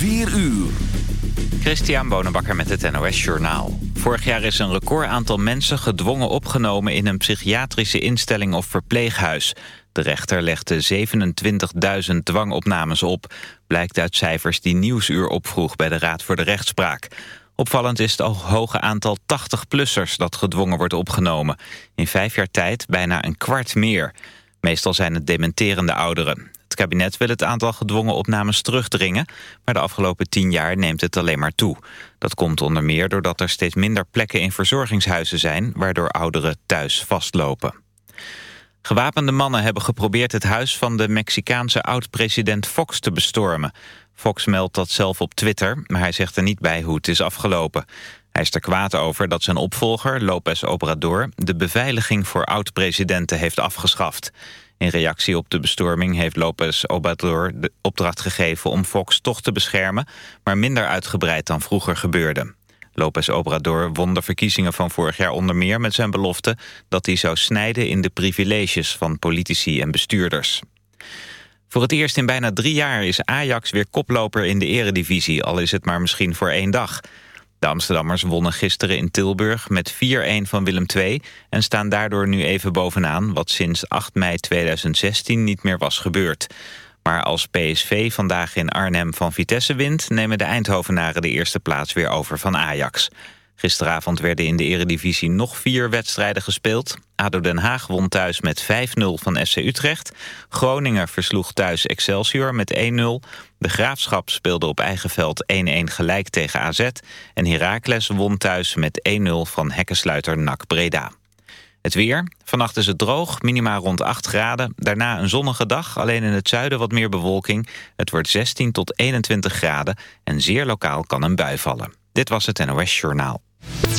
4 uur. Christian Bonenbakker met het NOS Journaal. Vorig jaar is een record aantal mensen gedwongen opgenomen... in een psychiatrische instelling of verpleeghuis. De rechter legde 27.000 dwangopnames op. Blijkt uit cijfers die Nieuwsuur opvroeg bij de Raad voor de Rechtspraak. Opvallend is het hoge aantal 80-plussers dat gedwongen wordt opgenomen. In vijf jaar tijd bijna een kwart meer. Meestal zijn het dementerende ouderen. Kabinet wil het aantal gedwongen opnames terugdringen... maar de afgelopen tien jaar neemt het alleen maar toe. Dat komt onder meer doordat er steeds minder plekken in verzorgingshuizen zijn... waardoor ouderen thuis vastlopen. Gewapende mannen hebben geprobeerd het huis van de Mexicaanse oud-president Fox te bestormen. Fox meldt dat zelf op Twitter, maar hij zegt er niet bij hoe het is afgelopen. Hij is er kwaad over dat zijn opvolger, López Obrador... de beveiliging voor oud-presidenten heeft afgeschaft. In reactie op de bestorming heeft López Obrador de opdracht gegeven... om Fox toch te beschermen, maar minder uitgebreid dan vroeger gebeurde. López Obrador won de verkiezingen van vorig jaar onder meer met zijn belofte... dat hij zou snijden in de privileges van politici en bestuurders. Voor het eerst in bijna drie jaar is Ajax weer koploper in de eredivisie... al is het maar misschien voor één dag. De Amsterdammers wonnen gisteren in Tilburg met 4-1 van Willem II... en staan daardoor nu even bovenaan... wat sinds 8 mei 2016 niet meer was gebeurd. Maar als PSV vandaag in Arnhem van Vitesse wint... nemen de Eindhovenaren de eerste plaats weer over van Ajax. Gisteravond werden in de eredivisie nog vier wedstrijden gespeeld. ADO Den Haag won thuis met 5-0 van SC Utrecht. Groningen versloeg thuis Excelsior met 1-0. De Graafschap speelde op eigen veld 1-1 gelijk tegen AZ. En Heracles won thuis met 1-0 van hekkensluiter NAC Breda. Het weer. Vannacht is het droog, minima rond 8 graden. Daarna een zonnige dag, alleen in het zuiden wat meer bewolking. Het wordt 16 tot 21 graden en zeer lokaal kan een bui vallen. Dit was het NOS Journaal.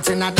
And in a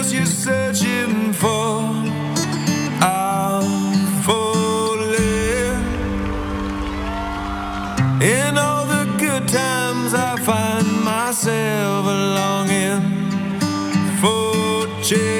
else you're searching for. I'm falling. In all the good times, I find myself longing for change.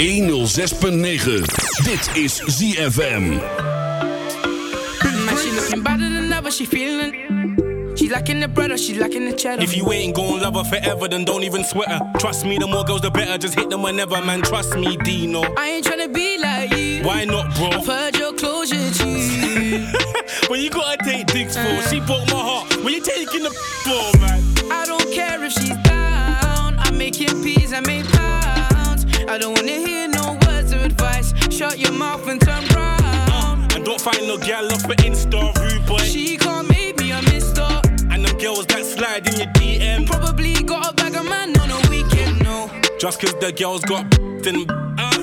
is rhythm. Dit is ZFM. Man, she looking better than ever, she feeling. She lacking the bread or she lacking the cheddar. If you ain't gon' love her forever, then don't even sweat her. Trust me, the more girls, the better. Just hit them whenever, man. Trust me, Deno. I ain't tryna be like you. Why not, bro? I've heard your closure, G. But you gotta take dicks for. She broke my heart. What you taking the for, man? I don't care if she's down. I'm making peas, I make pounds. I don't wanna hear no words of advice. Shut your mouth and turn round. Uh, and don't find no gal off for Insta, rude boy. She can't make me a mister. And them girls that slide in your DM. Probably got a bag of man on a weekend, no. Just cause the girls got then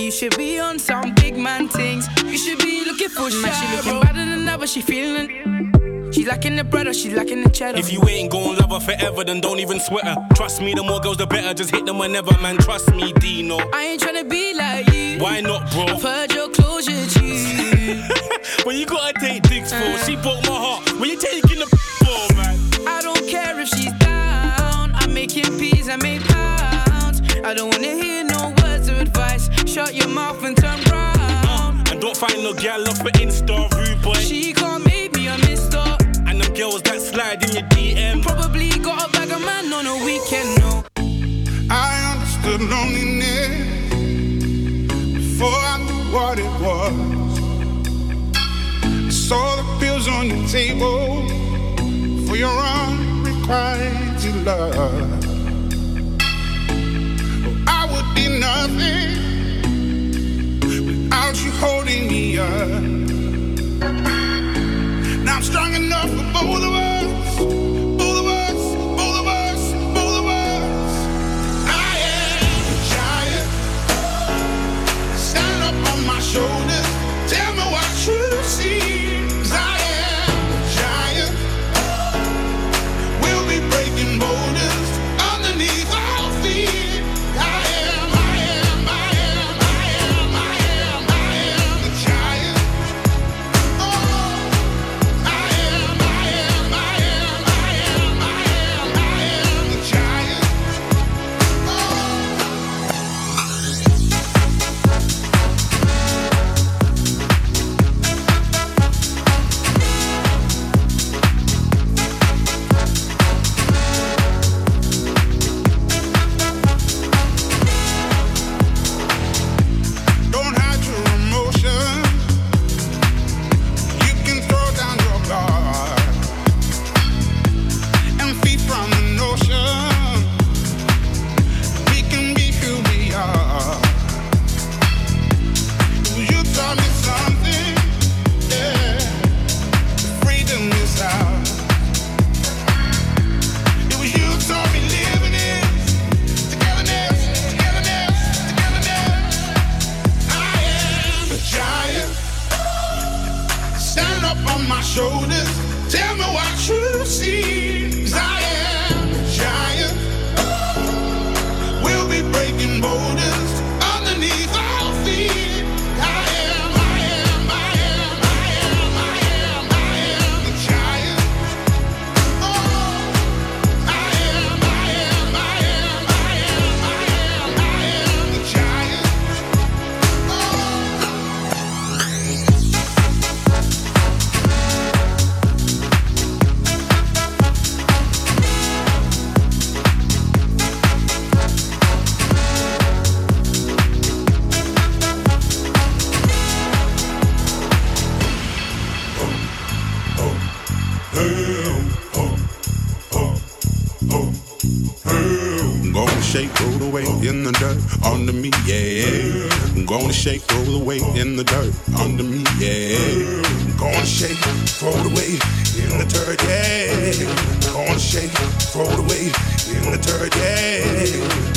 You should be on some big man things. You should be looking for shit. Man, she looking better than ever, she feeling. She lacking the bread or she's lacking the cheddar. If you ain't gon' love her forever, then don't even sweat her. Trust me, the more girls, the better. Just hit them whenever, man. Trust me, Deno. I ain't tryna be like you. Why not, bro? I've heard your closure, G. when you gotta take dicks for, she broke my heart. When you taking the for, man. I don't care if she's down. I'm making peas, I make pounds. I don't wanna hear Shut your mouth and turn round. Uh, and don't find no gal off for Insta, rude boy. She can't make me a mister. And them girls that slide in your DM. Probably got a bag of man on a weekend, no. I understood loneliness before I knew what it was. I saw the pills on your table for your unrequited love. Oh, I would be nothing without you holding me up. Now I'm strong enough for both of us. Shoulders. Tell me what you see. Shake, throw the weight in the dirt, yeah.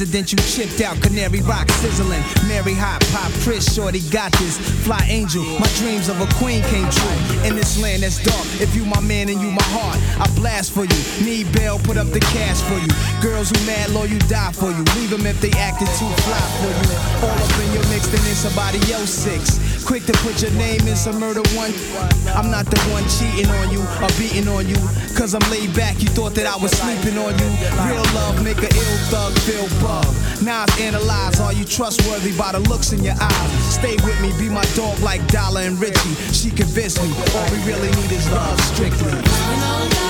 president, you chipped out. Canary rock sizzling. Mary hot pop, Chris Shorty got this. Fly angel, my dreams of a queen came true. In this land that's dark, if you my man and you my heart. I blast for you. Need bail, put up the cash for you. Girls who mad low, you die for you. Leave them if they acted too fly for you. All up in your mix, then in somebody else six. Quick to put your name in some murder one. I'm not the one cheating on you or beating on you. Cause I'm laid back, you thought that I was sleeping on you. Real love make a ill thug feel bug. Now I've analyzed, are you trustworthy by the looks in your eyes? Stay with me, be my dog like Dollar and Richie. She convinced me, all we really need is love strictly.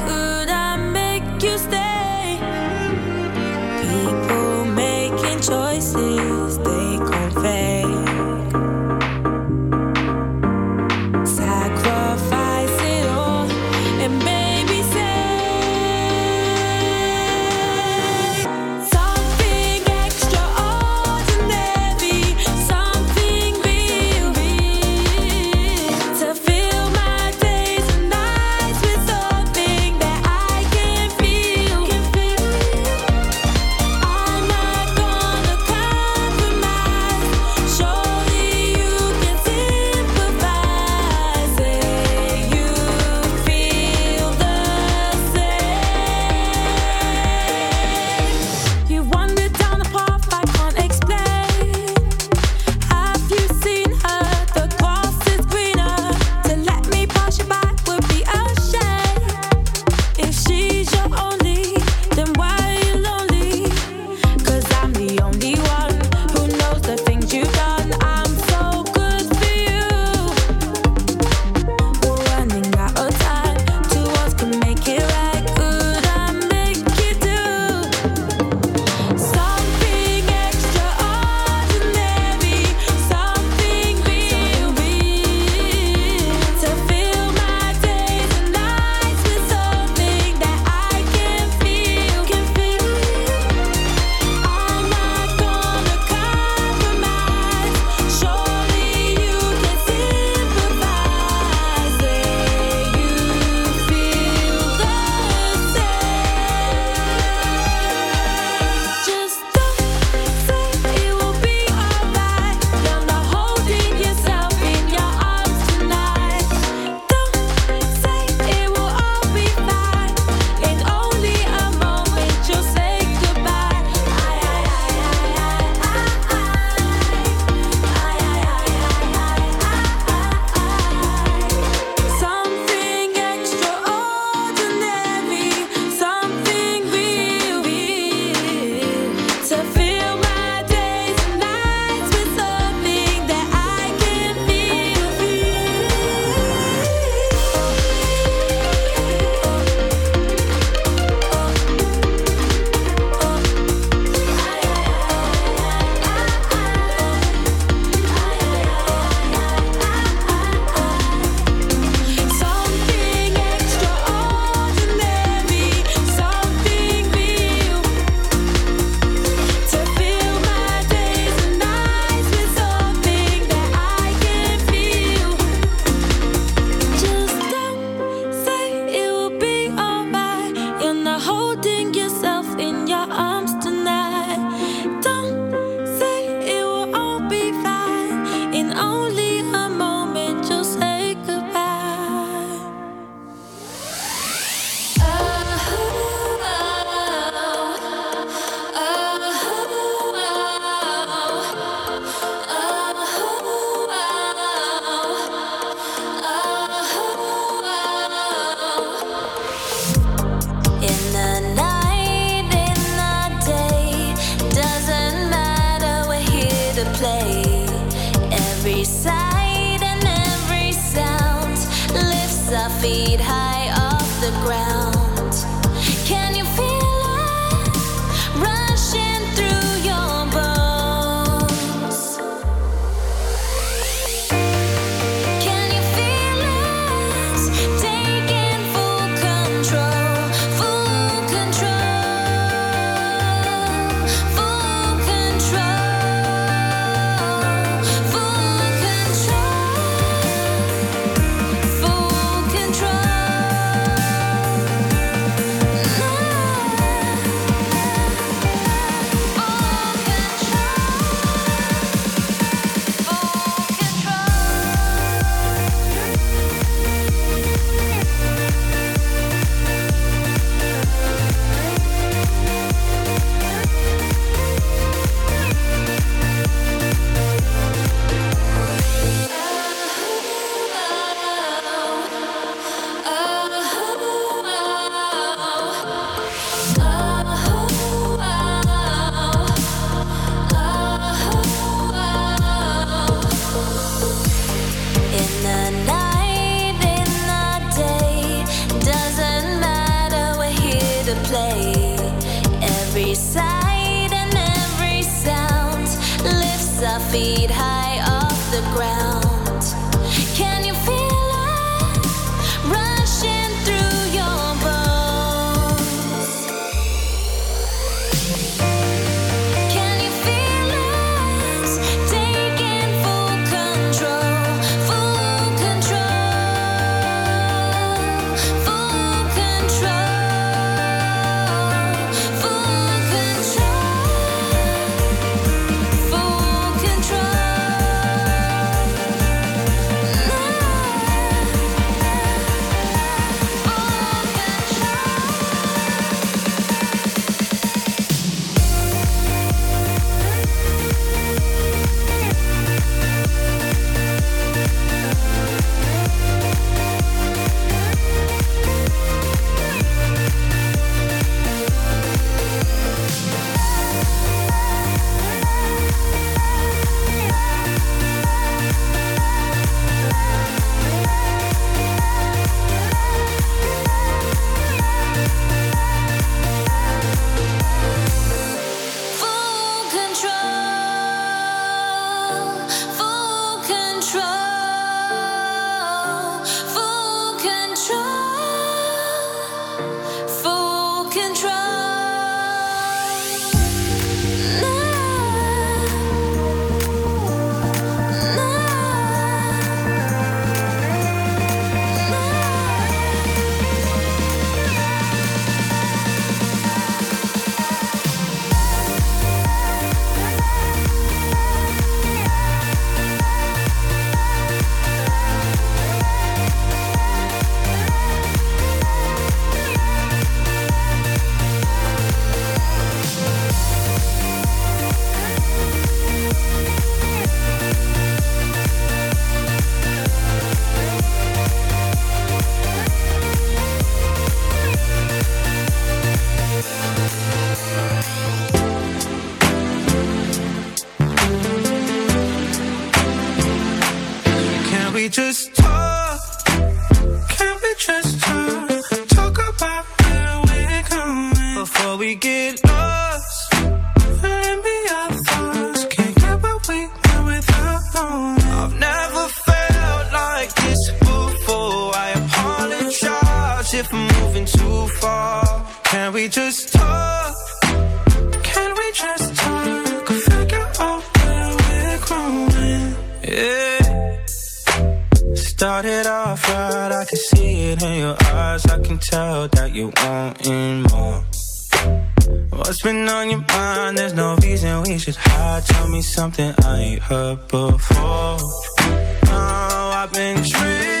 Been on your mind? There's no reason we should hide. Tell me something I ain't heard before. Oh, I've been tricked